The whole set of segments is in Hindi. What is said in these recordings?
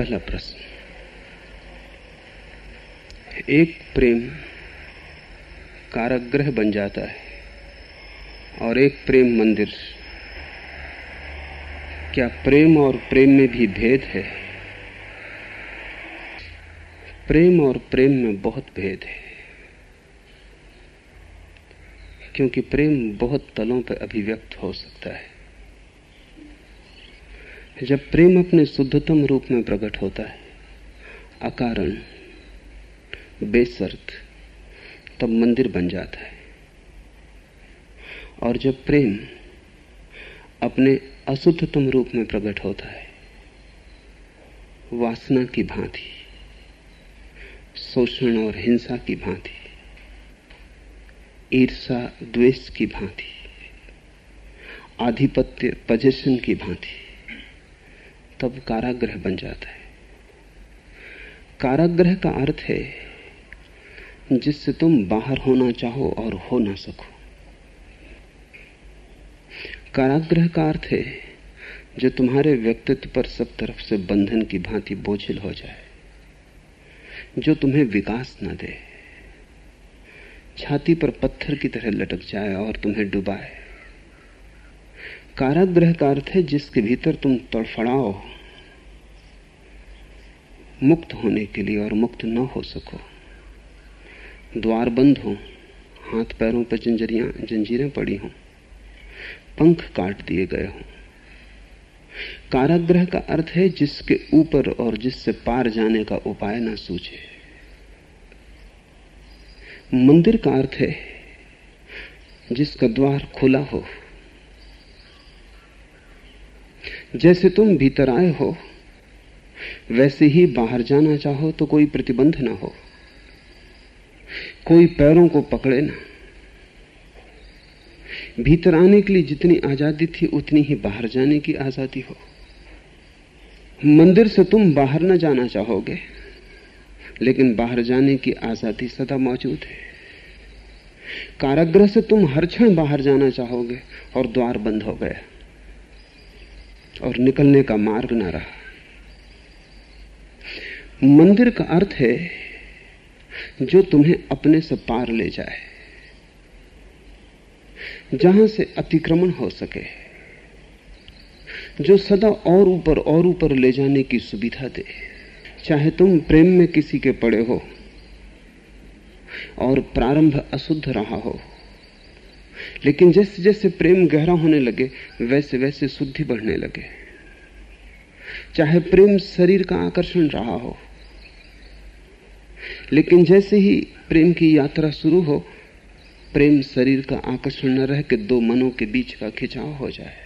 पहला प्रश्न। एक प्रेम कारागृह बन जाता है और एक प्रेम मंदिर। क्या प्रेम और प्रेम में भी भेद है? प्रेम और प्रेम में बहुत भेद है। क्योंकि प्रेम बहुत तलों पर अभिव्यक्त हो सकता है। जब प्रेम अपने शुद्धतम रूप में प्रकट होता है, अकारण बेसर्त तब मंदिर बन जाता है। और जब प्रेम अपने अशुद्धतम रूप में प्रकट होता है, वासना की भांति, शोषण और हिंसा की भांति ईर्षा द्वेष की भांति, आधिपत्य, पजेशन की भांति तब कारागृह बन जाता है। कारागृह का अर्थ है, जिससे तुम बाहर होना चाहो और हो ना सको। कारागृह का अर्थ है, जो तुम्हारे व्यक्तित्व पर सब तरफ़ से बंधन की भांति बोझिल हो जाए, जो तुम्हें विकास न दे। छाती पर पत्थर की तरह लटक जाए और तुम्हें डुबाए। कारागृह का अर्थ है जिसके भीतर तुम तड़फड़ाओ, मुक्त होने के लिए और मुक्त न हो सको। द्वार बंद हो, हाथ पैरों पर जंजरियाँ, जंजीरें पड़ी हों, पंख काट दिए गए हों। काराग्रह का अर्थ है जिसके ऊपर और जिससे पार जाने का उपाय ना सूझे। मंदिर का अर्थ है जिसका द्वार खुला हो। जैसे तुम भीतर आए हो, वैसे ही बाहर जाना चाहो तो कोई प्रतिबंध ना हो। कोई पैरों को पकड़े ना। भीतर आने के लिए जितनी आज़ादी थी, उतनी ही बाहर जाने की आज़ादी हो। मंदिर से तुम बाहर ना जाना चाहोगे, लेकिन बाहर जाने की आज़ादी सदा मौजूद है। कारागृह से तुम हर क्षण बाहर जाना चाहोगे और द्वार बंद हो गया। और निकलने का मार्ग ना रहा। मंदिर का अर्थ है, जो तुम्हें अपने से पार ले जाए, जहाँ से अतिक्रमण हो सके, जो सदा और ऊपर और ऊपर ले जाने की सुविधा दे। चाहे तुम प्रेम में किसी के पड़े हो और प्रारंभ अशुद्ध रहा हो लेकिन जैसे जैसे प्रेम गहरा होने लगे, वैसे वैसे शुद्धि बढ़ने लगे। चाहे प्रेम शरीर का आकर्षण रहा हो, लेकिन जैसे ही प्रेम की यात्रा शुरू हो, प्रेम शरीर का आकर्षण न रह के दो मनों के बीच का खिंचाव हो जाए।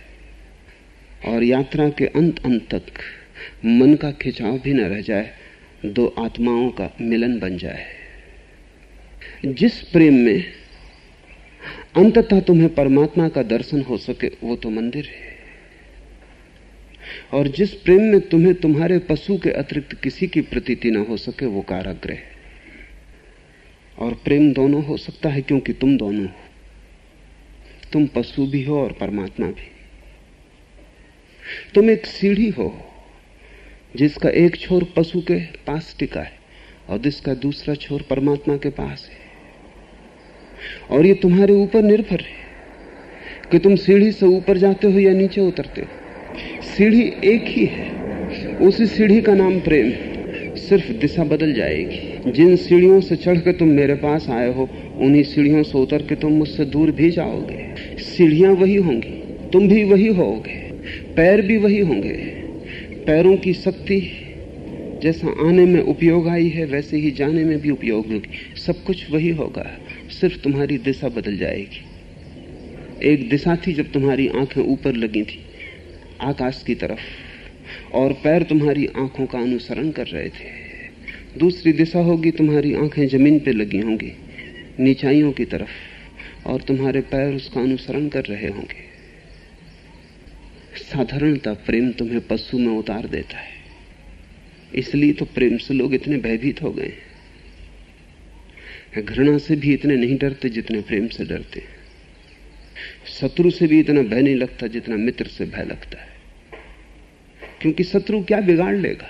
और यात्रा के अंत अंत तक मन का खिंचाव भी न रह जाए, दो आत्माओं का मिलन बन जाए। जिस प्रेम में अंततः तुम्हें परमात्मा का दर्शन हो सके, वो तो मंदिर है। और जिस प्रेम में तुम्हें तुम्हारे पशु के अतिरिक्त किसी की प्रतीति ना हो सके, वो काराग्रह और प्रेम दोनों हो सकता है, क्योंकि तुम दोनों हो। तुम पशु भी हो और परमात्मा भी। तुम एक सीढ़ी हो, जिसका एक छोर पशु के पास टिका है, और जिसका दूसरा छोर परमात्मा के पास है। और ये तुम्हारे ऊपर निर्भर है कि तुम सीढ़ी से ऊपर जाते हो या नीचे उतरते हो। सीढ़ी एक ही है। उसी सीढ़ी का नाम प्रेम सिर्फ़ दिशा बदल जाएगी। जिन सीढ़ियों से चढ़ के तुम मेरे पास आए हो, उन्हीं सीढ़ियों से उतर के तुम मुझसे दूर भी जाओगे। सीढ़ियाँ वही होंगी। तुम भी वही होगे पैर भी वही होंगे। पैरों की शक्ति जैसा आने में उपयोग आई है, वैसे ही जाने में भी उपयोग होगी। सब कुछ वही होगा। सिर्फ़ तुम्हारी दिशा बदल जाएगी। एक दिशा थी जब तुम्हारी आँखें ऊपर लगी थी, आकाश की तरफ़, और पैर तुम्हारी आँखों का अनुसरण कर रहे थे। दूसरी दिशा होगी तुम्हारी आँखें ज़मीन पे लगी होंगी, नीचाइयों की तरफ़, और तुम्हारे पैर उसका अनुसरण कर रहे होंगे। साधारणता प्रेम तुम्हें पशु में उतार देता है, इसलिए तो प्रेम से लोग इतने भयभीत हो गए घृणा से भी इतने नहीं डरते जितने प्रेम से डरते शत्रु से भी इतना भय नहीं लगता जितना मित्र से भय लगता है। क्योंकि शत्रु क्या बिगाड़ लेगा?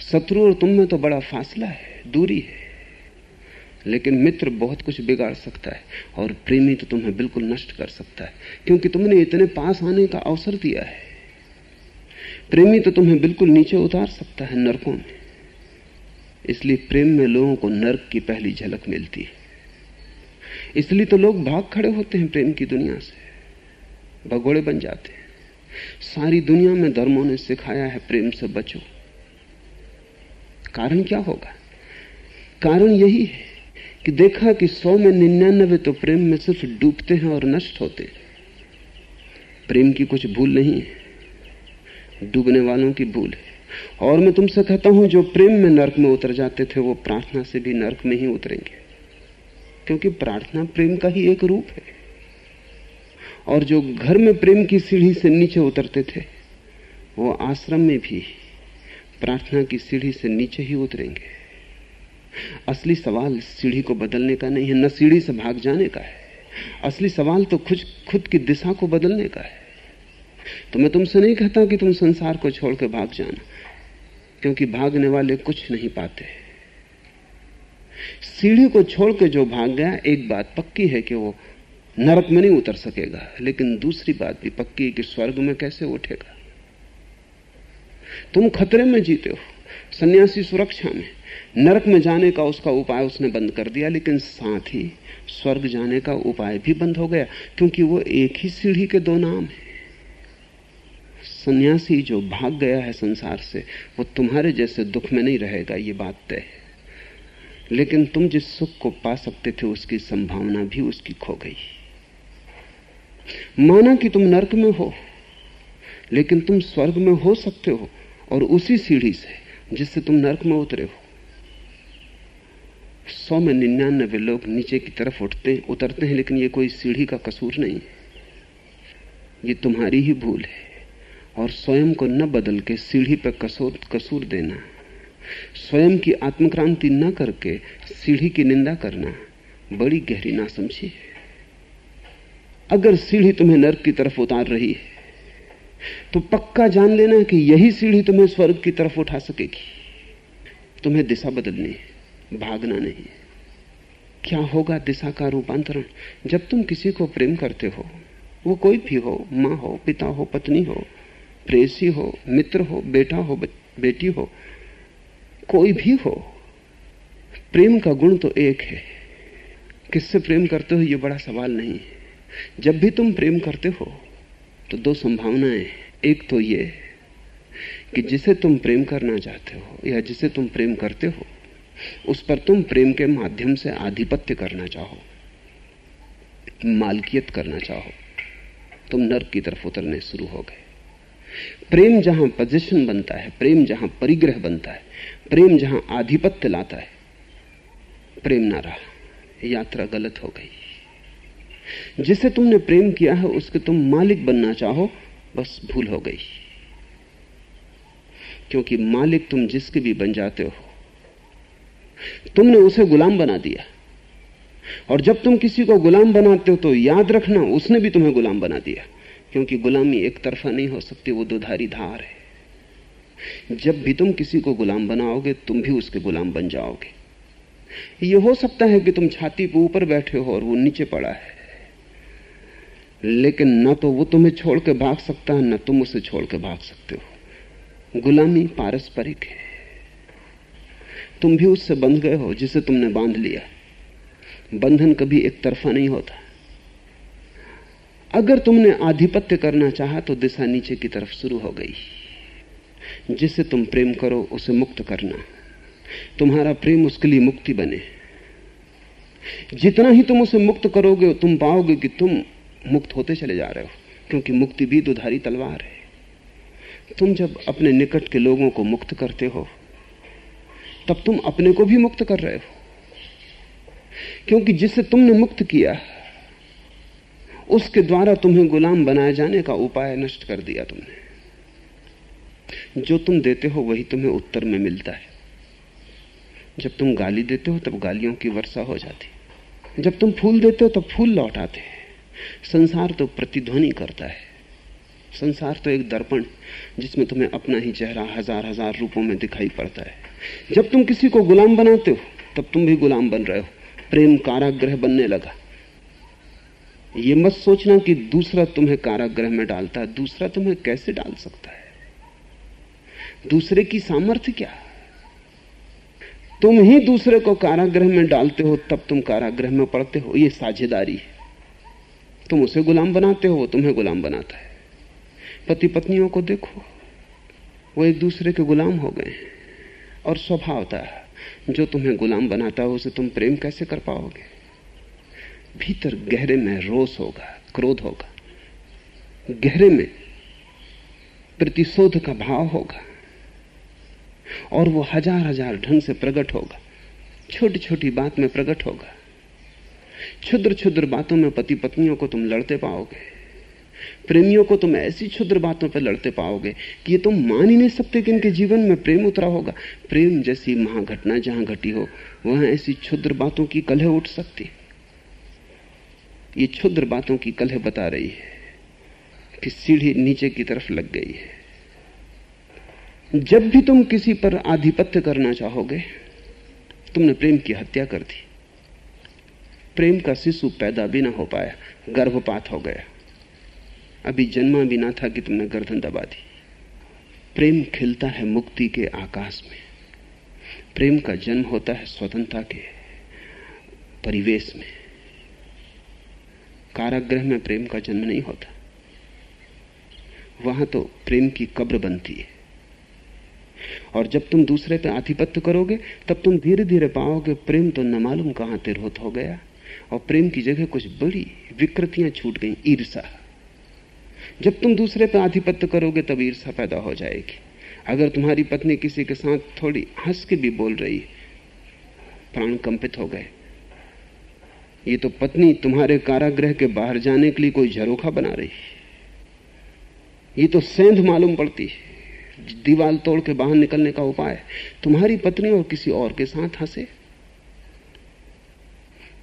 शत्रु और तुम में तो बड़ा फासला है, दूरी है। लेकिन मित्र बहुत कुछ बिगाड़ सकता है और प्रेमी तो तुम्हें बिल्कुल नष्ट कर सकता है, क्योंकि तुमने इतने पास आने का अवसर दिया है। प्रेमी तो तुम्हें बिल्कुल नीचे उतार सकता है नरकों में। इसलिए प्रेम में लोगों को नर्क की पहली झलक मिलती है। इसलिए तो लोग भाग खड़े होते हैं प्रेम की दुनिया से। भगोड़े बन जाते हैं। सारी दुनिया में धर्मों ने सिखाया है प्रेम से बचो। कारण क्या होगा? कारण यही है कि देखा कि सौ में निन्यानवे तो प्रेम में सिर्फ़ डूबते हैं और नष्ट होते हैं। प्रेम की कुछ भूल नहीं है। डूबने वालों की भूल है। और मैं तुमसे कहता हूँ, जो प्रेम में नरक में उतर जाते थे, वो प्रार्थना से भी नरक में ही उतरेंगे। क्योंकि प्रार्थना प्रेम का ही एक रूप है। और जो घर में प्रेम की सीढ़ी से नीचे उतरते थे, वो आश्रम में भी प्रार्थना की सीढ़ी से नीचे ही उतरेंगे। असली सवाल सीढ़ी को बदलने का नहीं है, न सीढ़ी से भाग जाने का है। असली सवाल तो खुद खुद की दिशा को बदलने का है। तो मैं तुमसे नहीं कहता कि तुम संसार को छोड़ के भाग जाना। क्योंकि भागने वाले कुछ नहीं पाते। सीढ़ी को छोड़ के जो भाग गया, एक बात पक्की है कि वो नरक में नहीं उतर सकेगा, लेकिन दूसरी बात भी पक्की है कि स्वर्ग में कैसे उठेगा। तुम खतरे में जीते हो, सन्यासी सुरक्षा में। नरक में जाने का उसका उपाय उसने बंद कर दिया, लेकिन साथ ही स्वर्ग जाने का उपाय भी बंद हो गया, क्योंकि वो एक ही सीढ़ी के दो नाम है। सन्यासी जो भाग गया है संसार से, वो तुम्हारे जैसे दुख में नहीं रहेगा, ये बात तय है। लेकिन तुम जिस सुख को पा सकते थे, उसकी संभावना भी उसकी खो गई। माना कि तुम नरक में हो, लेकिन तुम स्वर्ग में हो सकते हो, और उसी सीढ़ी से जिससे तुम नरक में उतरे हो। सौ में निन्यानबे लोग नीचे की तरफ़ उठते, उतरते हैं, लेकिन ये कोई सीढ़ी का कसूर नहीं है। ये तुम्हारी ही भूल है। और स्वयं को न बदल के सीढ़ी पर कसूर कसूर देना। स्वयं की आत्मक्रांति न करके सीढ़ी की निंदा करना। बड़ी गहरी ना समझी है। अगर सीढ़ी तुम्हें नर्क की तरफ़ उतार रही है तो पक्का जान लेना कि यही सीढ़ी तुम्हें स्वर्ग की तरफ़ उठा सकेगी। तुम्हें दिशा बदलनी है, भागना नहीं क्या होगा दिशा का रूपांतरण? जब तुम किसी को प्रेम करते हो, वो कोई भी हो, माँ हो, पिता हो, पत्नी हो प्रेसी हो, मित्र हो, बेटा हो बेटी हो, कोई भी हो, प्रेम का गुण तो एक है। किससे प्रेम करते हो, ये बड़ा सवाल नहीं है। जब भी तुम प्रेम करते हो तो दो संभावनाएँ एक तो ये कि जिसे तुम प्रेम करना चाहते हो, या जिसे तुम प्रेम करते हो, उस पर तुम प्रेम के माध्यम से आधिपत्य करना चाहो, मालकियत करना चाहो, तुम नर्क की तरफ़ उतरने शुरू हो गए। प्रेम जहाँ पोजिशन बनता है, प्रेम जहाँ परिग्रह बनता है, प्रेम जहाँ आधिपत्य लाता है, प्रेम ना रहा, यात्रा गलत हो गई। जिसे तुमने प्रेम किया है, उसके तुम मालिक बनना चाहो, बस भूल हो गई। क्योंकि मालिक तुम जिसके भी बन जाते हो। तुमने उसे गुलाम बना दिया। और जब तुम किसी को गुलाम बनाते हो तो याद रखना, उसने भी तुम्हें गुलाम बना दिया। क्योंकि गुलामी एक तरफा नहीं हो सकती, वो दुधारी धार है। जब भी तुम किसी को गुलाम बनाओगे, तुम भी उसके गुलाम बन जाओगे। ये हो सकता है कि तुम छाती पे ऊपर बैठे हो और वो नीचे पड़ा है। लेकिन न तो वो तुम्हें छोड़ के भाग सकता है, न तुम उसे छोड़ के भाग सकते हो। गुलामी पारस्परिक है। तुम भी उससे बंध गए हो जिसे तुमने बाँध लिया। बंधन कभी एक तरफा नहीं होता। अगर तुमने आधिपत्य करना चाहा तो दिशा नीचे की तरफ़ शुरू हो गई। जिसे तुम प्रेम करो, उसे मुक्त करना। तुम्हारा प्रेम उसके लिए मुक्ति बने। जितना ही तुम उसे मुक्त करोगे, तुम पाओगे कि तुम मुक्त होते चले जा रहे हो, क्योंकि मुक्ति भी दुधारी तलवार है। तुम जब अपने निकट के लोगों को मुक्त करते हो, तब तुम अपने को भी मुक्त कर रहे हो। क्योंकि जिसे तुमने मुक्त किया उसके द्वारा तुम्हें गुलाम बनाए जाने का उपाय नष्ट कर दिया तुमने। जो तुम देते हो वही तुम्हें उत्तर में मिलता है। जब तुम गाली देते हो तब गालियों की वर्षा हो जाती जब तुम फूल देते हो तब फूल लौट आते संसार तो प्रतिध्वनि करता है। संसार तो एक दर्पण जिसमें तुम्हें अपना ही चेहरा हज़ार हज़ार रूपों में दिखाई पड़ता है। जब तुम किसी को गुलाम बनाते हो तब तुम भी गुलाम बन रहे हो। प्रेम काराग्रह बनने लगा। ये मत सोचना कि दूसरा तुम्हें कारागृह में डालता है दूसरा तुम्हें कैसे डाल सकता है? दूसरे की सामर्थ्य क्या? तुम ही दूसरे को कारागृह में डालते हो, तब तुम कारागृह में पड़ते हो। ये साझेदारी है। तुम उसे गुलाम बनाते हो, वो तुम्हें गुलाम बनाता है। पति पत्नियों को देखो, वो एक दूसरे के गुलाम हो गए और स्वभाव था, जो तुम्हें गुलाम बनाता है, उसे तुम प्रेम कैसे कर पाओगे? भीतर गहरे में रोष होगा, क्रोध होगा। गहरे में प्रतिशोध का भाव होगा। और वो हज़ार हज़ार ढंग से प्रकट होगा। छोटी छोटी बात में प्रकट होगा। क्षुद्र क्षुद्र बातों में पति पत्नियों को तुम लड़ते पाओगे। प्रेमियों को तुम ऐसी क्षुद्र बातों पर लड़ते पाओगे कि ये तुम मान ही नहीं सकते कि इनके जीवन में प्रेम उतरा होगा। प्रेम जैसी महाघटना जहाँ घटी हो, वहाँ ऐसी क्षुद्र बातों की कलह उठ सकती ये क्षुद्र बातों की कलह बता रही है कि सीढ़ी नीचे की तरफ़ लग गई है। जब भी तुम किसी पर आधिपत्य करना चाहोगे, तुमने प्रेम की हत्या कर दी। प्रेम का शिशु पैदा भी ना हो पाया, गर्भपात हो गया। अभी जन्मा भी ना था कि तुमने गर्दन दबा दी। प्रेम खिलता है मुक्ति के आकाश में। प्रेम का जन्म होता है स्वतंत्रता के परिवेश में। कारागृह में प्रेम का जन्म नहीं होता। वहाँ तो प्रेम की कब्र बनती है। और जब तुम दूसरे पे आधिपत्य करोगे, तब तुम धीरे धीरे पाओगे प्रेम तो न मालूम कहाँ तिरहुत हो गया, और प्रेम की जगह कुछ बड़ी विकृतियाँ छूट गई ईर्षा जब तुम दूसरे पे आधिपत्य करोगे, तब ईर्षा पैदा हो जाएगी। अगर तुम्हारी पत्नी किसी के साथ थोड़ी हंस के भी बोल रही, प्राण कंपित हो गए ये तो पत्नी तुम्हारे कारागृह के बाहर जाने के लिए कोई झरोखा बना रही है। ये तो सेंध मालूम पड़ती है। दीवाल तोड़ के बाहर निकलने का उपाय तुम्हारी पत्नी और किसी और के साथ हंसे।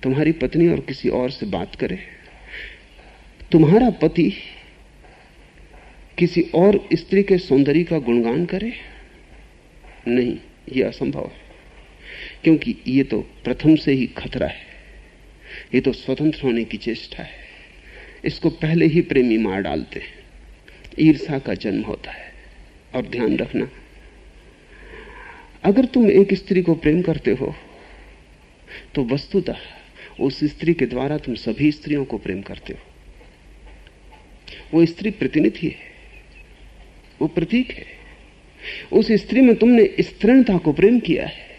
तुम्हारी पत्नी और किसी और से बात करे। तुम्हारा पति किसी और स्त्री के सौंदर्य का गुणगान करे? नहीं यह असंभव है। क्योंकि ये तो प्रथम से ही खतरा है। ये तो स्वतंत्र होने की चेष्टा है। इसको पहले ही प्रेमी मार डालते हैं। ईर्षा का जन्म होता है। और ध्यान रखना, अगर तुम एक स्त्री को प्रेम करते हो तो वस्तुतः उस स्त्री के द्वारा तुम सभी स्त्रियों को प्रेम करते हो। वो स्त्री प्रतिनिधि है। वो प्रतीक है। उस स्त्री में तुमने स्त्रीणता को प्रेम किया है।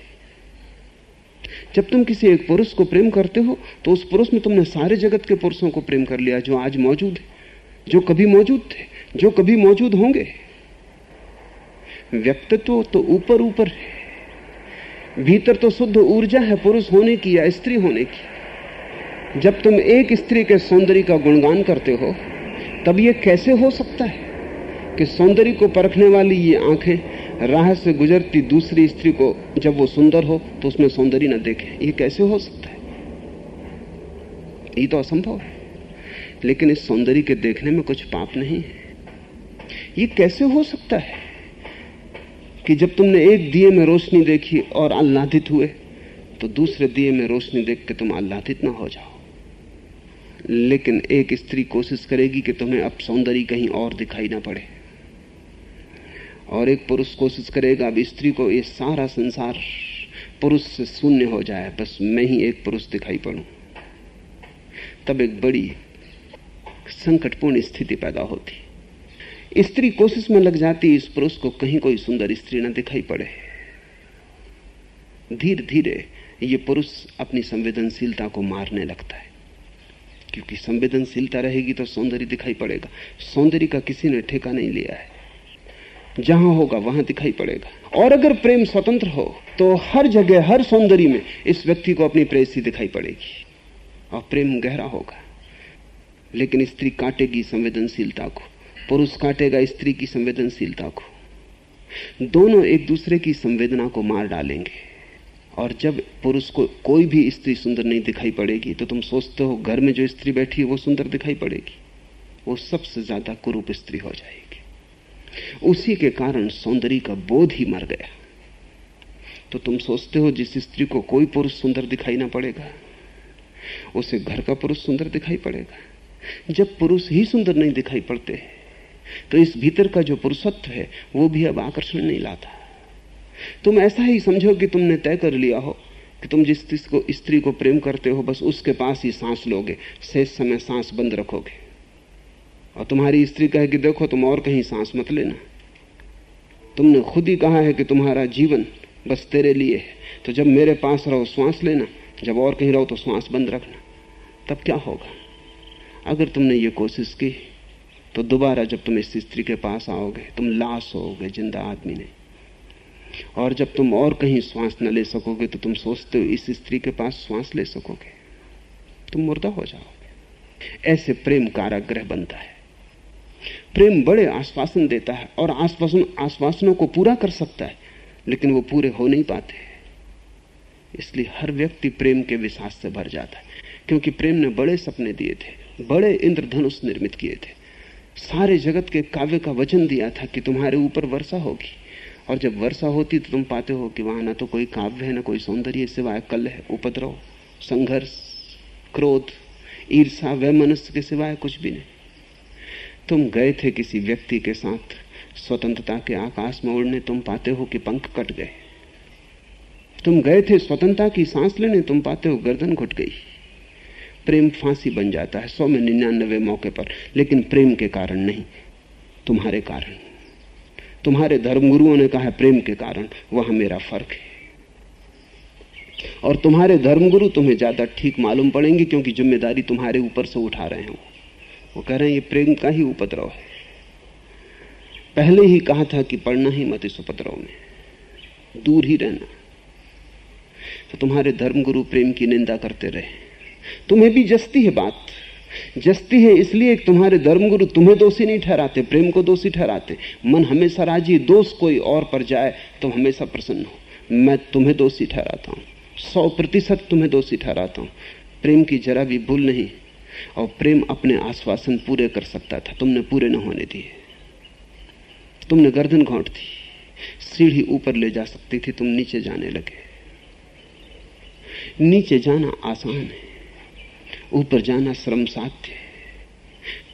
जब तुम किसी एक पुरुष को प्रेम करते हो तो उस पुरुष में तुमने सारे जगत के पुरुषों को प्रेम कर लिया, जो आज मौजूद है, जो कभी मौजूद थे, जो कभी मौजूद होंगे। व्यक्तित्व तो ऊपर ऊपर है। भीतर तो शुद्ध ऊर्जा है पुरुष होने की या स्त्री होने की। जब तुम एक स्त्री के सौंदर्य का गुणगान करते हो, तब यह कैसे हो सकता है कि सौंदर्य को परखने वाली ये आँखें राह से गुजरती दूसरी स्त्री को जब वो सुंदर हो तो उसमें सौंदर्य न देखे। ये कैसे हो सकता है? ये तो असंभव है। लेकिन इस सौंदर्य के देखने में कुछ पाप नहीं है। ये कैसे हो सकता है कि जब तुमने एक दिए में रोशनी देखी और आह्लादित हुए तो दूसरे दिए में रोशनी देख के तुम आह्लादित ना हो जाओ। लेकिन एक स्त्री कोशिश करेगी कि तुम्हें अब सौंदर्य कहीं और दिखाई ना पड़े। और एक पुरुष कोशिश करेगा, अब स्त्री को ये सारा संसार पुरुष से शून्य हो जाए, बस मैं ही एक पुरुष दिखाई पड़ू। तब एक बड़ी संकटपूर्ण स्थिति पैदा होती। स्त्री कोशिश में लग जाती, इस पुरुष को कहीं कोई सुंदर स्त्री न दिखाई पड़े। धीरे धीरे ये पुरुष अपनी संवेदनशीलता को मारने लगता है। क्योंकि संवेदनशीलता रहेगी तो सौंदर्य दिखाई पड़ेगा। सौंदर्य का किसी ने ठेका नहीं लिया है। जहाँ होगा वहाँ दिखाई पड़ेगा। और अगर प्रेम स्वतंत्र हो तो हर जगह, हर सौंदर्य में इस व्यक्ति को अपनी प्रेसी दिखाई पड़ेगी। और प्रेम गहरा होगा। लेकिन स्त्री काटेगी संवेदनशीलता को। पुरुष काटेगा स्त्री की संवेदनशीलता को। दोनों एक दूसरे की संवेदना को मार डालेंगे। और जब पुरुष को कोई भी स्त्री सुंदर नहीं दिखाई पड़ेगी तो तुम सोचते हो, घर में जो स्त्री बैठी है, वो सुंदर दिखाई पड़ेगी। वो सबसे ज़्यादा कुरूप स्त्री हो जाएगी। उसी के कारण सौंदर्य का बोध ही मर गया। तो तुम सोचते हो जिस स्त्री को कोई पुरुष सुंदर दिखाई ना पड़ेगा, उसे घर का पुरुष सुंदर दिखाई पड़ेगा। जब पुरुष ही सुंदर नहीं दिखाई पड़ते तो इस भीतर का जो पुरुषत्व है, वो भी अब आकर्षण नहीं लाता। तुम ऐसा ही समझो कि तुमने तय कर लिया हो कि तुम जिस को स्त्री को प्रेम करते हो, बस उसके पास ही सांस लोगे, शेष समय सांस बंद रखोगे। और तुम्हारी स्त्री कहे कि देखो तुम और कहीं सांस मत लेना। तुमने खुद ही कहा है कि तुम्हारा जीवन बस तेरे लिए है। तो जब मेरे पास रहो श्वास लेना, जब और कहीं रहो तो श्वास बंद रखना। तब क्या होगा? अगर तुमने ये कोशिश की तो दोबारा जब तुम इस स्त्री के पास आओगे, तुम लाश होगे, ज़िंदा आदमी नहीं। और जब तुम और कहीं श्वास न ले सकोगे तो तुम सोचते हो इस स्त्री के पास श्वास ले सकोगे, तुम मुर्दा हो जाओगे। ऐसे प्रेम काराग्रह बनता है। प्रेम बड़े आश्वासन देता है और आश्वासन, आश्वासनों को पूरा कर सकता है, लेकिन वो पूरे हो नहीं पाते इसलिए हर व्यक्ति प्रेम के विश्वास से भर जाता है, क्योंकि प्रेम ने बड़े सपने दिए थे, बड़े इंद्रधनुष निर्मित किए थे। सारे जगत के काव्य का वचन दिया था कि तुम्हारे ऊपर वर्षा होगी, और जब वर्षा होती तो तुम पाते हो कि वहाँ ना तो कोई काव्य है, ना कोई सौंदर्य, सिवाय कल है, उपद्रव, संघर्ष, क्रोध ईर्षा व मनुष्य के सिवाय कुछ भी नहीं। तुम गए थे किसी व्यक्ति के साथ, स्वतंत्रता के आकाश में उड़ने तुम पाते हो कि पंख कट गए। तुम गए थे स्वतंत्रता की सांस लेने, तुम पाते हो गर्दन घुट गई। प्रेम फांसी बन जाता है सौ में निन्यानवे मौके पर, लेकिन प्रेम के कारण नहीं, तुम्हारे कारण। तुम्हारे धर्मगुरुओं ने कहा प्रेम के कारण वह मेरा फ़र्क है। और तुम्हारे धर्मगुरु तुम्हें ज़्यादा ठीक मालूम पड़ेंगे, क्योंकि ज़िम्मेदारी तुम्हारे ऊपर से उठा रहे हो। वो कह रहे हैं, ये प्रेम का ही उपद्रव है। पहले ही कहा था कि पढ़ना ही मत इस उपद्रव में। दूर ही रहना। तो तुम्हारे धर्मगुरु प्रेम की निंदा करते रहे। तुम्हें भी जस्ती है बात। जस्ती है इसलिए तुम्हारे धर्मगुरु तुम्हें दोषी नहीं ठहराते, प्रेम को दोषी ठहराते। मन हमेशा राज़ी दोष कोई और पर जाए तो हमेशा प्रसन्न हो। मैं तुम्हें दोषी ठहराता हूँ। सौ प्रतिशत तुम्हें दोषी ठहराता हूँ। प्रेम की जरा भी भूल नहीं। और प्रेम अपने आश्वासन पूरे कर सकता था। तुमने पूरे न होने दिए। तुमने गर्दन घोंट दी। सीढ़ी ऊपर ले जा सकती थी, तुम नीचे जाने लगे। नीचे जाना आसान है, ऊपर जाना श्रम साध्य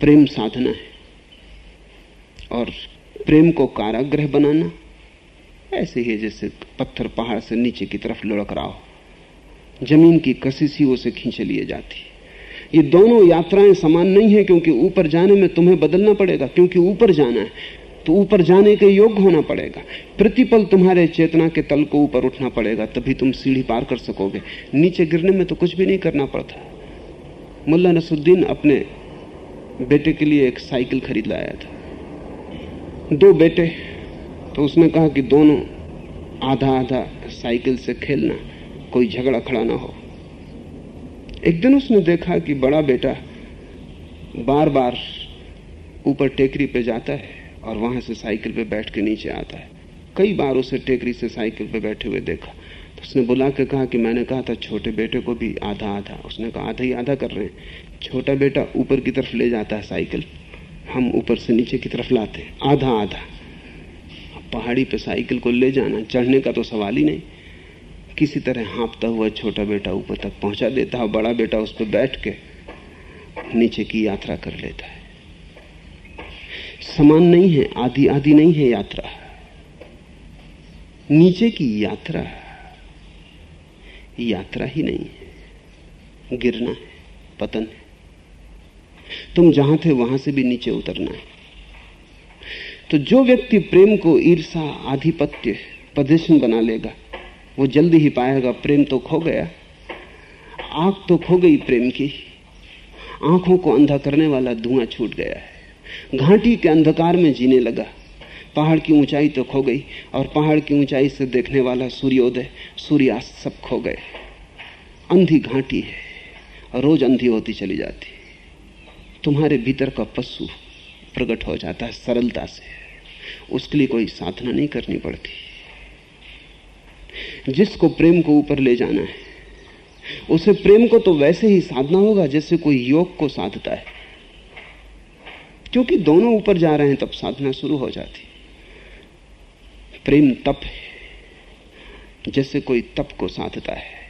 प्रेम साधना है। और प्रेम को काराग्रह बनाना, ऐसे ही जैसे पत्थर पहाड़ से नीचे की तरफ़ लुढ़क रहा हो। ज़मीन की कशिश उसे खींचे लिए जाती। ये दोनों यात्राएँ समान नहीं है क्योंकि ऊपर जाने में तुम्हें बदलना पड़ेगा, क्योंकि ऊपर जाना है। तो ऊपर जाने के योग्य होना पड़ेगा। प्रतिपल तुम्हारे चेतना के तल को ऊपर उठना पड़ेगा, तभी तुम सीढ़ी पार कर सकोगे। नीचे गिरने में तो कुछ भी नहीं करना पड़ता। मुल्ला नसुद्दीन अपने बेटे के लिए एक साइकिल खरीद लाया था। दो बेटे तो उसने कहा कि दोनों आधा आधा साइकिल से खेलना, कोई झगड़ा खड़ा ना हो। एक दिन उसने देखा कि बड़ा बेटा बार बार ऊपर टेकरी पे जाता है और वहाँ से साइकिल पे बैठ के नीचे आता है। कई बार उसे टेकरी से साइकिल पे बैठे हुए देखा। तो उसने बुला के कहा कि मैंने कहा था, छोटे बेटे को भी आधा आधा उसने कहा, आधा ही आधा कर रहे हैं। छोटा बेटा ऊपर की तरफ़ ले जाता है साइकिल। हम ऊपर से नीचे की तरफ़ लाते हैं। आधा आधा पहाड़ी पे साइकिल को ले जाना। चढ़ने का तो सवाल ही नहीं। किसी तरह हाँपता हुआ छोटा बेटा ऊपर तक पहुँचा देता है, बड़ा बेटा उस पर बैठ के नीचे की यात्रा कर लेता है। समान नहीं है आधी आधी नहीं है यात्रा। नीचे की यात्रा यात्रा ही नहीं है। गिरना है, पतन है। तुम जहाँ थे वहाँ से भी नीचे उतरना है। तो जो व्यक्ति प्रेम को ईर्षा, आधिपत्य, प्रदर्शन बना लेगा वो जल्दी ही पाएगा, प्रेम तो खो गया। आँख तो खो गई प्रेम की। आँखों को अंधा करने वाला धुआँ छूट गया है। घाटी के अंधकार में जीने लगा। पहाड़ की ऊंचाई तो खो गई और पहाड़ की ऊंचाई से देखने वाला सूर्योदय, सूर्यास्त सब खो गए। अंधी घाटी है रोज अंधी होती चली जाती। तुम्हारे भीतर का पशु प्रकट हो जाता है सरलता से। उसके लिए कोई साधना नहीं करनी पड़ती। जिसको प्रेम को ऊपर ले जाना है। उसे प्रेम को तो वैसे ही साधना होगा जैसे कोई योग को साधता है। क्योंकि दोनों ऊपर जा रहे हैं, तब साधना शुरू हो जाती। प्रेम तप है, जैसे कोई तप को साधता है।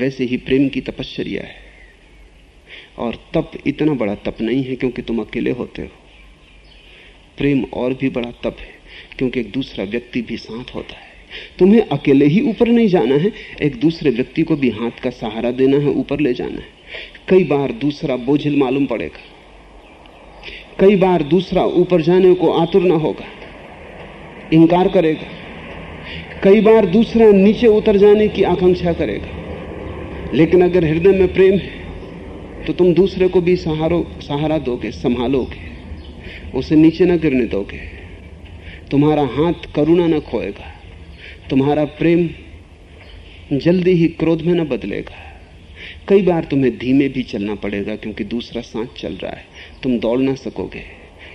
वैसे ही प्रेम की तपश्चर्या है। और तप इतना बड़ा तप नहीं है क्योंकि तुम अकेले होते हो। प्रेम और भी बड़ा तप है, क्योंकि एक दूसरा व्यक्ति भी साथ होता है। तुम्हें अकेले ही ऊपर नहीं जाना है, एक दूसरे व्यक्ति को भी हाथ का सहारा देना है, ऊपर ले जाना है। कई बार दूसरा बोझिल मालूम पड़ेगा। कई बार दूसरा ऊपर जाने को आतुर ना होगा। इनकार करेगा। कई बार दूसरा नीचे उतर जाने की आकांक्षा करेगा। लेकिन अगर हृदय में प्रेम है तो तुम दूसरे को भी सहारो, सहारा दोगे, संभालोगे। उसे नीचे ना गिरने दोगे। तुम्हारा हाथ करुणा न खोएगा। तुम्हारा प्रेम जल्दी ही क्रोध में न बदलेगा। कई बार तुम्हें धीमे भी चलना पड़ेगा क्योंकि दूसरा सांस चल रहा है। तुम दौड़ ना सकोगे।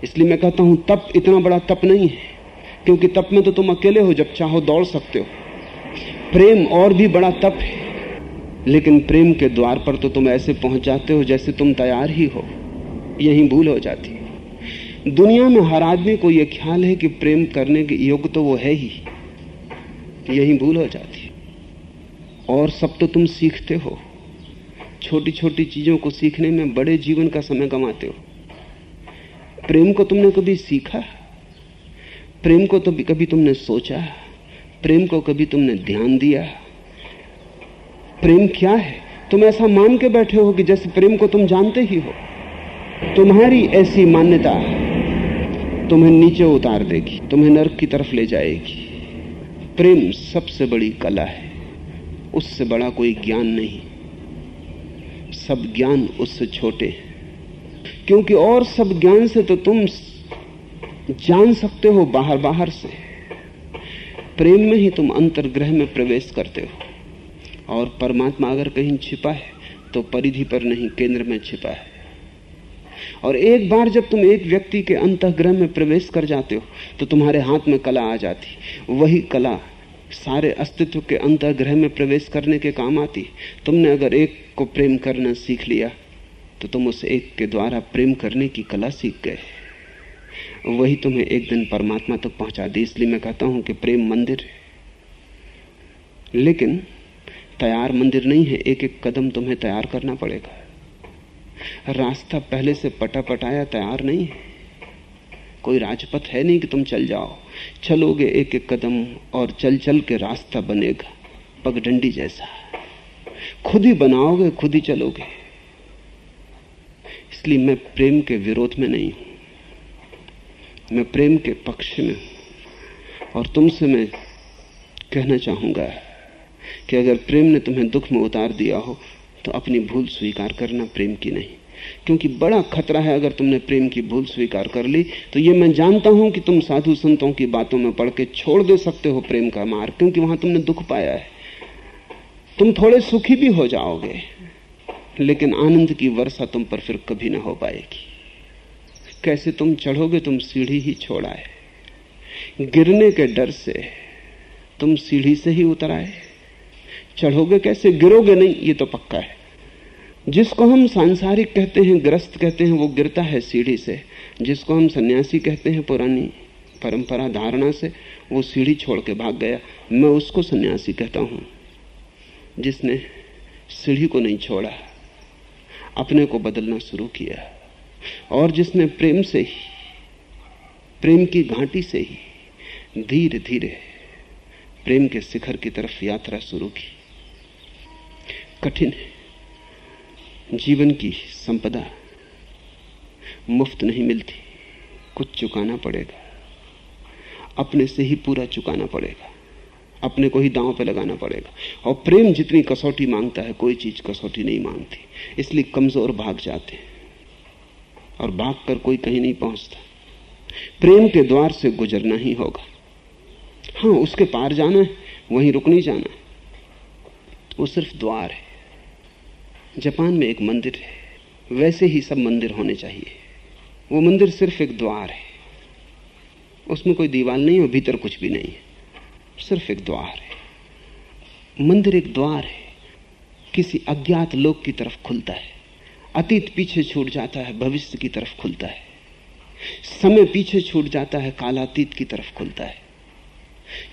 इसलिए मैं कहता हूँ, तप इतना बड़ा तप नहीं है, क्योंकि तप में तो तुम अकेले हो जब चाहो दौड़ सकते हो। प्रेम और भी बड़ा तप है, लेकिन प्रेम के द्वार पर तो तुम ऐसे पहुँच जाते हो जैसे तुम तैयार ही हो। यही भूल हो जाती है। दुनिया में हर आदमी को यह ख्याल है कि प्रेम करने के योग्य तो वो है ही। यही भूल हो जाती और सब तो तुम सीखते हो। छोटी छोटी चीज़ों को सीखने में बड़े जीवन का समय गंवाते हो। प्रेम को तुमने कभी सीखा? प्रेम को तो कभी तुमने सोचा? प्रेम को कभी तुमने ध्यान दिया? प्रेम क्या है? तुम ऐसा मान के बैठे हो कि जैसे प्रेम को तुम जानते ही हो। तुम्हारी ऐसी मान्यता तुम्हें नीचे उतार देगी, तुम्हें नर्क की तरफ़ ले जाएगी। प्रेम सबसे बड़ी कला है। उससे बड़ा कोई ज्ञान नहीं। सब ज्ञान उससे छोटे क्योंकि और सब ज्ञान से तो तुम जान सकते हो बाहर बाहर से। प्रेम में ही तुम अंतर्ग्रह में प्रवेश करते हो। और परमात्मा अगर कहीं छिपा है तो परिधि पर नहीं, केंद्र में छिपा है। और एक बार जब तुम एक व्यक्ति के अंतग्रह में प्रवेश कर जाते हो तो तुम्हारे हाथ में कला आ जाती। वही कला सारे अस्तित्व के अंतर्ग्रह में प्रवेश करने के काम आती। तुमने अगर एक को प्रेम करना सीख लिया तो तुम उस एक के द्वारा प्रेम करने की कला सीख गए। वही तुम्हें एक दिन परमात्मा तक तो पहुँचा दी, इसलिए मैं कहता हूँ कि प्रेम मंदिर लेकिन तैयार मंदिर नहीं है एक एक कदम तुम्हें तैयार करना पड़ेगा। रास्ता पहले से पटा पटाया तैयार नहीं है। कोई राजपथ है नहीं कि तुम चल जाओ। चलोगे एक एक कदम और चल चल के रास्ता बनेगा, पगडंडी जैसा। खुद ही बनाओगे, खुद ही चलोगे। इसलिए मैं प्रेम के विरोध में नहीं हूँ। मैं प्रेम के पक्ष में और तुमसे मैं कहना चाहूँगा कि अगर प्रेम ने तुम्हें दुख में उतार दिया हो तो अपनी भूल स्वीकार करना प्रेम की नहीं। क्योंकि बड़ा खतरा है अगर तुमने प्रेम की भूल स्वीकार कर ली तो ये मैं जानता हूँ कि तुम साधु संतों की बातों में पढ़ के छोड़ दे सकते हो प्रेम का मार्ग क्योंकि वहाँ तुमने दुख पाया है। तुम थोड़े सुखी भी हो जाओगे, लेकिन आनंद की वर्षा तुम पर फिर कभी ना हो पाएगी। कैसे तुम चढ़ोगे, तुम सीढ़ी ही छोड़ाए। गिरने के डर से तुम सीढ़ी से ही उतर आए चढ़ोगे कैसे? गिरोगे नहीं, ये तो पक्का है। जिसको हम सांसारिक कहते हैं, ग्रस्त कहते हैं, वो गिरता है सीढ़ी से। जिसको हम सन्यासी कहते हैं, पुरानी परंपरा धारणा से, वो सीढ़ी छोड़ के भाग गया। मैं उसको सन्यासी कहता हूँ। जिसने सीढ़ी को नहीं छोड़ा, अपने को बदलना शुरू किया। और जिसने प्रेम से ही, प्रेम की घाटी से ही धीरे धीरे प्रेम के शिखर की तरफ़ यात्रा शुरू की। कठिन है। जीवन की संपदा मुफ़्त नहीं मिलती। कुछ चुकाना पड़ेगा। अपने से ही पूरा चुकाना पड़ेगा। अपने को ही दांव पे लगाना पड़ेगा। और प्रेम जितनी कसौटी माँगता है, कोई चीज़ कसौटी नहीं मांगती। इसलिए कमज़ोर भाग जाते हैं। और भाग कर कोई कहीं नहीं पहुँचता। प्रेम के द्वार से गुजरना ही होगा। हाँ उसके पार जाना है, वहीं रुक नहीं जाना है। वो सिर्फ़ द्वार है। जापान में एक मंदिर है। वैसे ही सब मंदिर होने चाहिए। वो मंदिर सिर्फ़ एक द्वार है। उसमें कोई दीवार नहीं और भीतर कुछ भी नहीं है। सिर्फ़ एक द्वार है। मंदिर एक द्वार है। किसी अज्ञात लोक की तरफ़ खुलता है। अतीत पीछे छूट जाता है, भविष्य की तरफ़ खुलता है। समय पीछे छूट जाता है, कालातीत की तरफ़ खुलता है।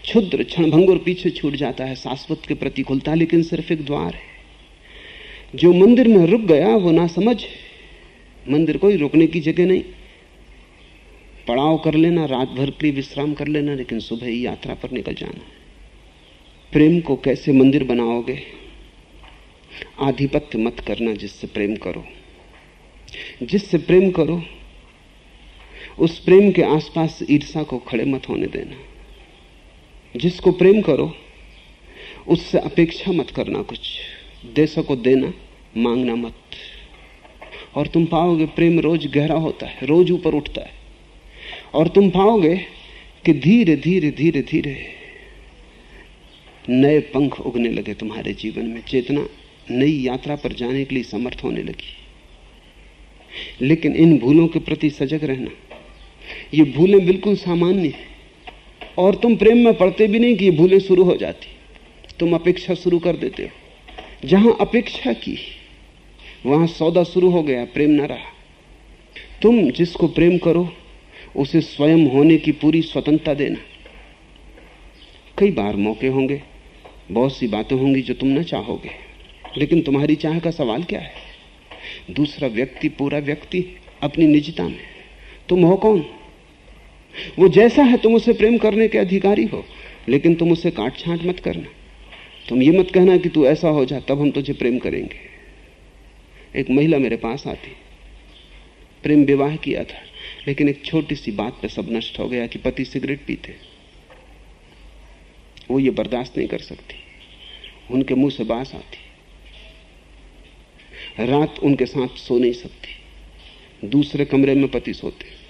क्षुद्र क्षणभंगुर पीछे छूट जाता है, शाश्वत के प्रति खुलता है, लेकिन सिर्फ़ एक द्वार है। जो मंदिर में रुक गया वो ना समझ मंदिर कोई रुकने की जगह नहीं। पड़ाव कर लेना, रात भर के लिए विश्राम कर लेना, लेकिन सुबह ही यात्रा पर निकल जाना प्रेम को कैसे मंदिर बनाओगे? आधिपत्य मत करना जिससे प्रेम करो। जिससे प्रेम करो, उस प्रेम के आसपास ईर्षा को खड़े मत होने देना। जिसको प्रेम करो, उससे अपेक्षा मत करना कुछ। दे सको देना मांगना मत। और तुम पाओगे प्रेम रोज गहरा होता है, रोज ऊपर उठता है। और तुम पाओगे कि धीरे धीरे धीरे धीरे नए पंख उगने लगे तुम्हारे जीवन में। चेतना नई यात्रा पर जाने के लिए समर्थ होने लगी। लेकिन इन भूलों के प्रति सजग रहना, ये भूलें बिल्कुल सामान्य है। और तुम प्रेम में पड़ते भी नहीं कि ये भूलें शुरू हो जाती। तुम अपेक्षा शुरू कर देते हो। जहाँ अपेक्षा की, वहाँ सौदा शुरू हो गया, प्रेम न रहा। तुम जिसको प्रेम करो, उसे स्वयं होने की पूरी स्वतंत्रता देना। कई बार मौके होंगे, बहुत सी बातें होंगी जो तुम न चाहोगे, लेकिन तुम्हारी चाह का सवाल क्या है? दूसरा व्यक्ति पूरा व्यक्ति अपनी निजता में। तुम हो कौन? वो जैसा है, तुम उसे प्रेम करने के अधिकारी हो, लेकिन तुम उसे काट छांट मत करना। तुम ये मत कहना कि तू ऐसा हो जा, तब हम तुझे प्रेम करेंगे। एक महिला मेरे पास आती। प्रेम विवाह किया था, लेकिन एक छोटी सी बात पे सब नष्ट हो गया कि पति सिगरेट पीते। वो ये बर्दाश्त नहीं कर सकती। उनके मुँह से बास आती। रात उनके साथ सो नहीं सकती। दूसरे कमरे में पति सोते।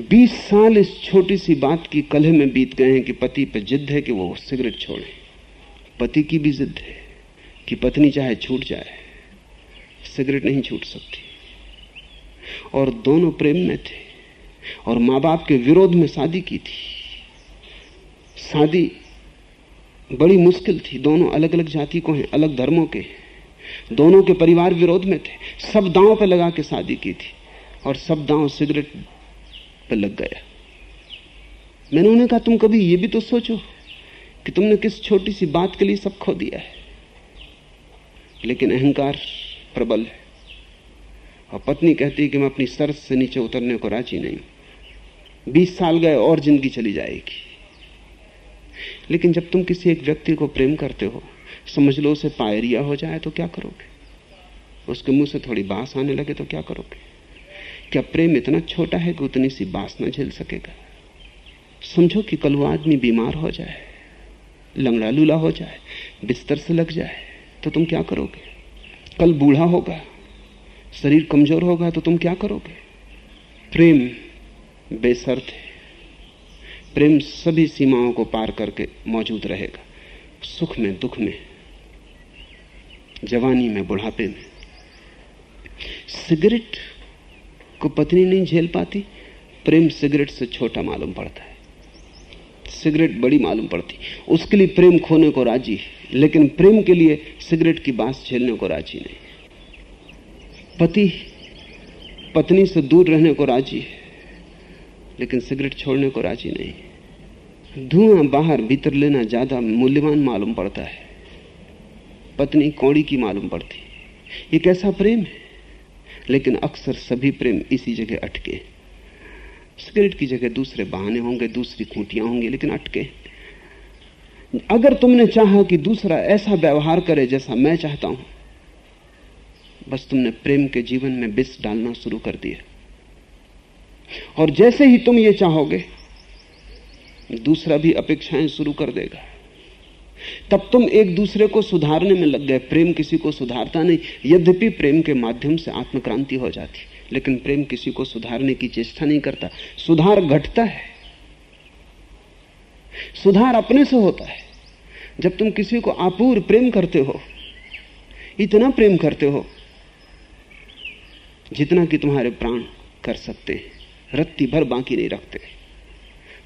बीस साल इस छोटी सी बात की कलह में बीत गए हैं कि पति पे जिद है कि वो सिगरेट छोड़े। पति की भी जिद है कि पत्नी चाहे छूट जाए, सिगरेट नहीं छूट सकती। और दोनों प्रेम में थे और माँ बाप के विरोध में शादी की थी। शादी बड़ी मुश्किल थी। दोनों अलग अलग जाति को हैं, अलग धर्मों के दोनों के परिवार विरोध में थे। सब दांव पर लगा के शादी की थी और सब दांव सिगरेट पर लग गया। मैंने उन्हें कहा, तुम कभी ये भी तो सोचो कि तुमने किस छोटी सी बात के लिए सब खो दिया है। लेकिन अहंकार प्रबल है। और पत्नी कहती है कि मैं अपनी सरस से नीचे उतरने को राज़ी नहीं बीस साल गए और ज़िंदगी चली जाएगी। लेकिन जब तुम किसी एक व्यक्ति को प्रेम करते हो, समझ लो उसे पायरिया हो जाए तो क्या करोगे? उसके मुँह से थोड़ी बाँस आने लगे तो क्या करोगे? क्या प्रेम इतना छोटा है कि उतनी सी बास ना झेल सकेगा? समझो कि कल वो आदमी बीमार हो जाए। लंगड़ा लूला हो जाए, बिस्तर से लग जाए तो तुम क्या करोगे? कल बूढ़ा होगा, शरीर कमज़ोर होगा तो तुम क्या करोगे? प्रेम बेसर्त है। प्रेम सभी सीमाओं को पार करके मौजूद रहेगा। सुख में दुख में, जवानी में बुढ़ापे में। सिगरेट को पत्नी नहीं झेल पाती, प्रेम सिगरेट से छोटा मालूम पड़ता है। सिगरेट बड़ी मालूम पड़ती। उसके लिए प्रेम खोने को राज़ी है, लेकिन प्रेम के लिए सिगरेट की बाँस झेलने को राज़ी नहीं। पति, पत्नी से दूर रहने को राज़ी है, लेकिन सिगरेट छोड़ने को राज़ी नहीं। धुआँ बाहर भीतर लेना ज़्यादा मूल्यवान मालूम पड़ता है। पत्नी कौड़ी की मालूम पड़ती। ये कैसा प्रेम है? लेकिन अक्सर सभी प्रेम इसी जगह अटके सिगरेट की जगह दूसरे बहाने होंगे, दूसरी खूंटियाँ होंगी, लेकिन अटके। अगर तुमने चाहा कि दूसरा ऐसा व्यवहार करे जैसा मैं चाहता हूँ, बस तुमने प्रेम के जीवन में विष डालना शुरू कर दिया। और जैसे ही तुम ये चाहोगे, दूसरा भी अपेक्षाएँ शुरू कर देगा। तब तुम एक दूसरे को सुधारने में लग गए, प्रेम किसी को सुधारता नहीं, यद्यपि प्रेम के माध्यम से आत्मक्रांति हो जाती। लेकिन प्रेम किसी को सुधारने की चेष्टा नहीं करता। सुधार घटता है। सुधार अपने से होता है। जब तुम किसी को आपूर प्रेम करते हो, इतना प्रेम करते हो, जितना कि तुम्हारे प्राण कर सकते हैं, रत्ती भर बाकी नहीं रखते।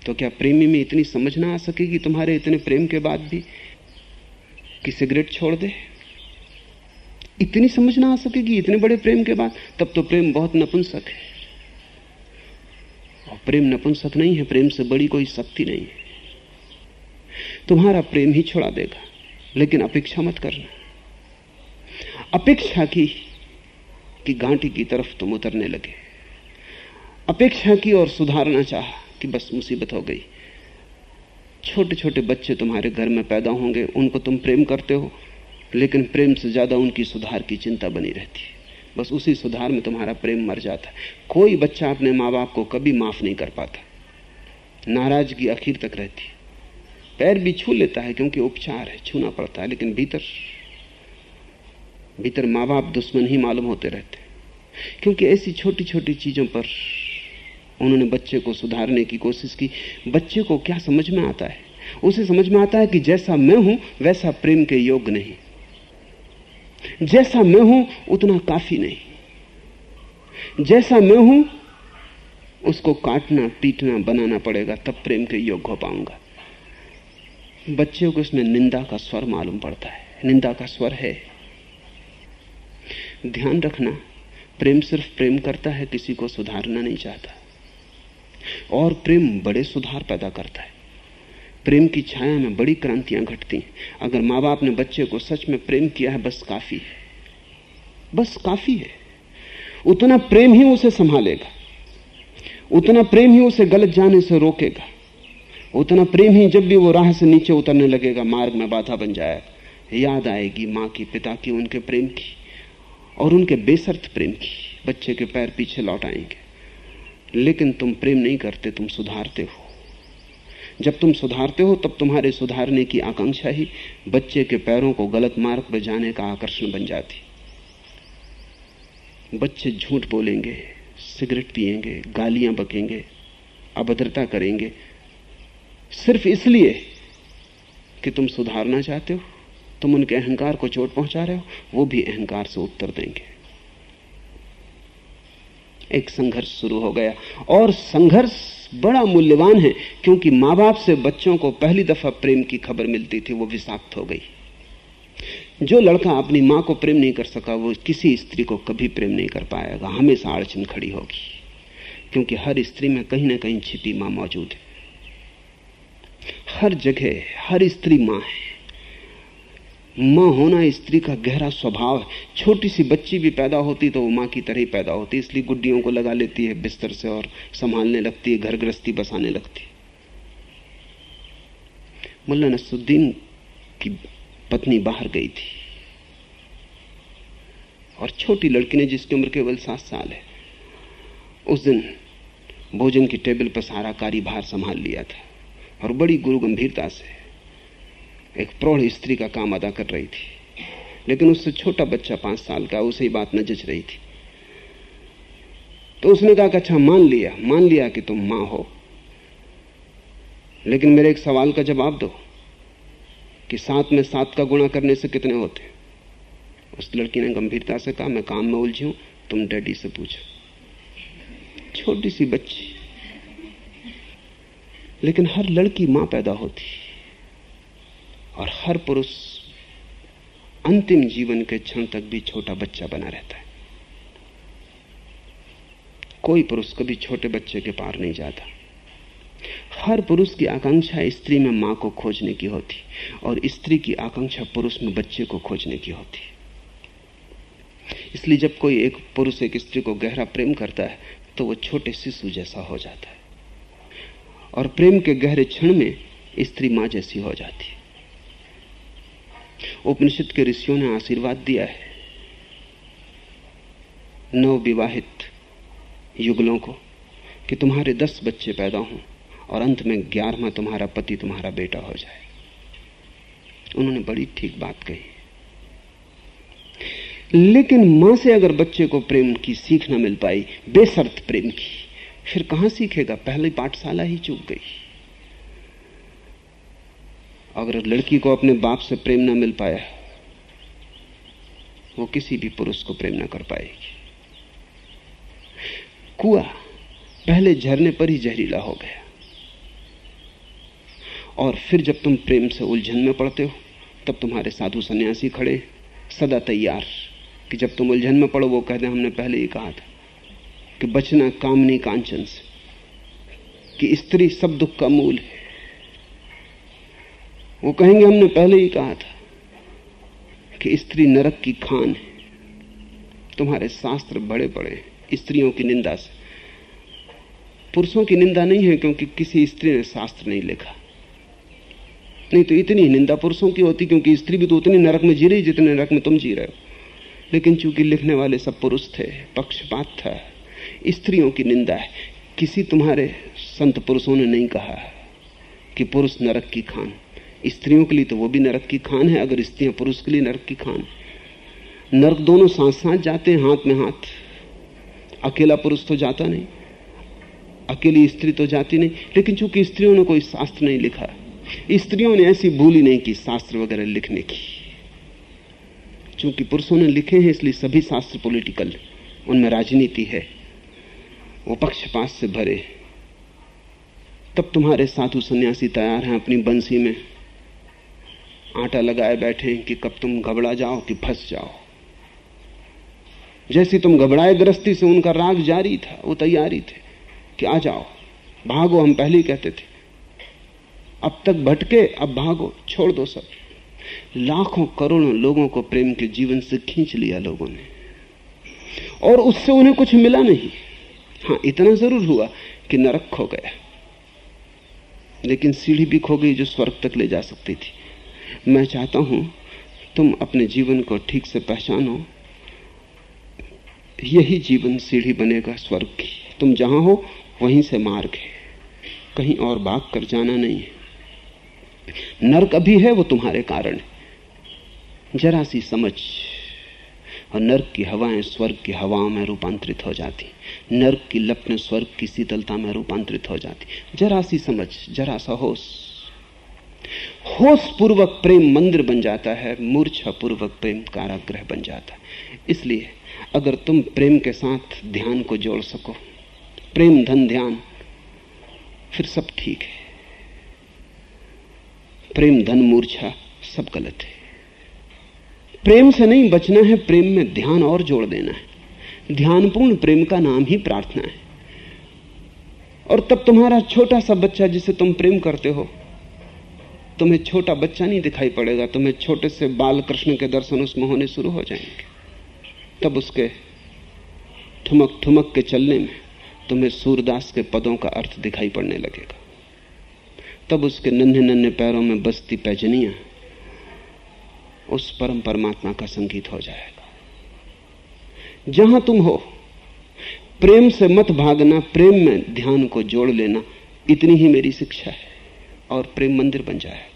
तो क्या प्रेमी में इतनी समझ ना आ सकेगी तुम्हारे इतने प्रेम के बाद भी कि सिगरेट छोड़ दे? इतनी समझ ना आ सकेगी, इतने बड़े प्रेम के बाद, तब तो प्रेम बहुत नपुंसक है। और प्रेम नपुंसक नहीं है, प्रेम से बड़ी कोई शक्ति नहीं है। तुम्हारा प्रेम ही छोड़ा देगा, लेकिन अपेक्षा मत करना। अपेक्षा की कि घाटी की तरफ़ तुम उतरने लगे। अपेक्षा की और सुधारना चाह कि बस मुसीबत हो गई। छोटे छोटे बच्चे तुम्हारे घर में पैदा होंगे, उनको तुम प्रेम करते हो। लेकिन प्रेम से ज़्यादा उनकी सुधार की चिंता बनी रहती है। बस उसी सुधार में तुम्हारा प्रेम मर जाता है। कोई बच्चा अपने माँ बाप को कभी माफ़ नहीं कर पाता। नाराज़गी आखिर तक रहती है। पैर भी छू लेता है क्योंकि उपचार है, छूना पड़ता है, लेकिन भीतर भीतर माँ बाप दुश्मन ही मालूम होते रहते क्योंकि ऐसी छोटी छोटी चीज़ों पर उन्होंने बच्चे को सुधारने की कोशिश की। बच्चे को क्या समझ में आता है? उसे समझ में आता है कि जैसा मैं हूँ, वैसा प्रेम के योग्य नहीं। जैसा मैं हूँ, उतना काफ़ी नहीं। जैसा मैं हूँ, उसको काटना, पीटना, बनाना पड़ेगा, तब प्रेम के योग्य हो पाऊँगा। बच्चे को इसमें निंदा का स्वर मालूम पड़ता है। निंदा का स्वर है। ध्यान रखना, प्रेम सिर्फ़ प्रेम करता है, किसी को सुधारना नहीं चाहता। और प्रेम बड़े सुधार पैदा करता है। प्रेम की छाया में बड़ी क्रांतियाँ घटती हैं। अगर माँ बाप ने बच्चे को सच में प्रेम किया है, बस काफ़ी है। बस काफ़ी है। उतना प्रेम ही उसे संभालेगा। उतना प्रेम ही उसे गलत जाने से रोकेगा। उतना प्रेम ही जब भी वो राह से नीचे उतरने लगेगा, मार्ग में बाधा बन जाए। याद आएगी माँ की पिता की उनके प्रेम की और उनके बेसर्त प्रेम की। बच्चे के पैर पीछे लौट आएँगे। लेकिन तुम प्रेम नहीं करते, तुम सुधारते हो। जब तुम सुधारते हो, तब तुम्हारे सुधारने की आकांक्षा ही बच्चे के पैरों को गलत मार्ग पर जाने का आकर्षण बन जाती। बच्चे झूठ बोलेंगे, सिगरेट पिएँगे गालियाँ बकेंगे, अभद्रता करेंगे। सिर्फ़ इसलिए कि तुम सुधारना चाहते हो, तुम उनके अहंकार को चोट पहुँचा रहे हो, वो भी अहंकार से उत्तर देंगे। एक संघर्ष शुरू हो गया और संघर्ष बड़ा मूल्यवान है, क्योंकि माँ बाप से बच्चों को पहली दफ़ा प्रेम की खबर मिलती थी, वो विषाक्त हो गई। जो लड़का अपनी माँ को प्रेम नहीं कर सका, वो किसी स्त्री को कभी प्रेम नहीं कर पाएगा। हमेशा अड़चन खड़ी होगी, क्योंकि हर स्त्री में कहीं ना कहीं छिपी माँ मौजूद है। हर जगह हर स्त्री माँ है। माँ होना स्त्री का गहरा स्वभाव है। छोटी सी बच्ची भी पैदा होती तो वो माँ की तरह ही पैदा होती इसलिए गुड्डियों को लगा लेती है बिस्तर से और संभालने लगती है घर गृहस्थी बसाने लगती मुल्ला नसुद्दीन की पत्नी बाहर गई थी। और छोटी लड़की ने जिसकी उम्र केवल सात साल है, उस दिन भोजन की टेबल पर सारा भार संभाल लिया था और बड़ी गुरु गंभीरता से एक प्रौढ़ स्त्री का काम अदा कर रही थी। लेकिन उससे छोटा बच्चा पाँच साल का, उसे ही बात न जच रही थी। तो उसने कहा कि अच्छा मान लिया मान लिया कि तुम माँ हो। लेकिन मेरे एक सवाल का जवाब दो, कि सात में सात का गुणा करने से कितने होते उस लड़की ने गंभीरता से कहा, मैं काम में उलझी हूँ, तुम डैडी से पूछो। छोटी सी बच्ची। लेकिन हर लड़की माँ पैदा होती। और हर पुरुष अंतिम जीवन के क्षण तक भी छोटा बच्चा बना रहता है। कोई पुरुष कभी छोटे बच्चे के पार नहीं जाता। हर पुरुष की आकांक्षा स्त्री में माँ को खोजने की होती और स्त्री की आकांक्षा पुरुष में बच्चे को खोजने की होती। इसलिए जब कोई एक पुरुष एक स्त्री को गहरा प्रेम करता है तो वह छोटे शिशु जैसा हो जाता है। और प्रेम के गहरे क्षण में स्त्री माँ जैसी हो जाती उपनिषद के ऋषियों ने आशीर्वाद दिया है। नव विवाहित युगलों को कि तुम्हारे दस बच्चे पैदा हों और अंत में ग्यारहवा तुम्हारा पति, तुम्हारा बेटा हो जाए। उन्होंने बड़ी ठीक बात कही। लेकिन माँ से अगर बच्चे को प्रेम की सीख न मिल पाई, बेसर्त प्रेम की, फिर कहाँ सीखेगा? पहली पाठशाला ही चूक गई। अगर लड़की को अपने बाप से प्रेम ना मिल पाया, वो किसी भी पुरुष को प्रेम ना कर पाएगी। कुआ पहले झरने पर ही जहरीला हो गया। और फिर जब तुम प्रेम से उलझन में पड़ते हो, तब तुम्हारे साधु सन्यासी खड़े सदा तैयार कि जब तुम उलझन में पड़ो, वो कहते हमने पहले ही कहा था कि बचना कामनी कांचन से, कि स्त्री सब दुख का मूल है। वो कहेंगे, हमने पहले ही कहा था कि स्त्री नरक की खान है। तुम्हारे शास्त्र बड़े बड़े स्त्रियों की निंदा से। पुरुषों की निंदा नहीं है क्योंकि किसी स्त्री ने शास्त्र नहीं लिखा। नहीं तो इतनी निंदा पुरुषों की होती, क्योंकि स्त्री भी तो उतनी नरक में जी रही जितने नरक में तुम जी रहे हो। लेकिन चूँकि लिखने वाले सब पुरुष थे, पक्षपात था, स्त्रियों की निंदा है। किसी तुम्हारे संत पुरुषों ने नहीं कहा कि पुरुष नरक की खान स्त्रियों के लिए तो वो भी नरक की खान है, अगर स्त्रियाँ पुरुष के लिए नरक की खान। नरक दोनों साथ साथ जाते हैं, हाथ में हाथ। अकेला पुरुष तो जाता नहीं, अकेली स्त्री तो जाती नहीं, लेकिन चूँकि स्त्रियों ने कोई शास्त्र नहीं लिखा, स्त्रियों ने ऐसी भूल ही नहीं की शास्त्र वगैरह लिखने की। चूँकि पुरुषों ने लिखे हैं, इसलिए सभी शास्त्र पॉलिटिकल उनमें राजनीति है, वो पक्षपात से भरे। तब तुम्हारे साधु सन्यासी तैयार हैं अपनी बंसी में। आटा लगाए बैठे हैं कि कब तुम घबरा जाओ कि फंस जाओ। जैसी तुम घबराए ग्रस्ती से उनका राग जारी था, वो तैयारी थे कि आ जाओ, भागो हम पहले ही कहते थे। अब तक भटके, अब भागो, छोड़ दो सब। लाखों करोड़ों लोगों को प्रेम के जीवन से खींच लिया लोगों ने। और उससे उन्हें कुछ मिला नहीं। हाँ, इतना ज़रूर हुआ कि नरक खो गया। लेकिन सीढ़ी भी खो गई जो स्वर्ग तक ले जा सकती थी। मैं चाहता हूँ तुम अपने जीवन को ठीक से पहचानो। यही जीवन सीढ़ी बनेगा स्वर्ग की। तुम जहाँ हो, वहीं से मार्ग है। कहीं और भाग कर जाना नहीं है। नर्क अभी है, वो तुम्हारे कारण जरा सी समझ। और नर्क की हवाएँ स्वर्ग की हवाओं में रूपांतरित हो जाती। नर्क की लपटें स्वर्ग की शीतलता में रूपांतरित हो जाती। जरा सी समझ, जरा सा होश। होश पूर्वक प्रेम मंदिर बन जाता है मूर्छा पूर्वक प्रेम कारागृह बन जाता है। इसलिए अगर तुम प्रेम के साथ ध्यान को जोड़ सको, प्रेम धन ध्यान, फिर सब ठीक है। प्रेम धन मूर्छा सब गलत है। प्रेम से नहीं बचना है, प्रेम में ध्यान और जोड़ देना है। ध्यानपूर्ण प्रेम का नाम ही प्रार्थना है। और तब तुम्हारा छोटा सा बच्चा जिसे तुम प्रेम करते हो तुम्हें छोटा बच्चा नहीं दिखाई पड़ेगा, तुम्हें छोटे से बाल कृष्ण के दर्शन उसमें होने शुरू हो जाएँगे। तब उसके ठुमक ठुमक के चलने में तुम्हें सूरदास के पदों का अर्थ दिखाई पड़ने लगेगा। तब उसके नन्हे नन्हे पैरों में बसती पैजनिया उस परम परमात्मा का संगीत हो जाएगा। जहाँ तुम हो, प्रेम से मत भागना, प्रेम में ध्यान को जोड़ लेना, इतनी ही मेरी शिक्षा है। और प्रेम मंदिर बन जाएगा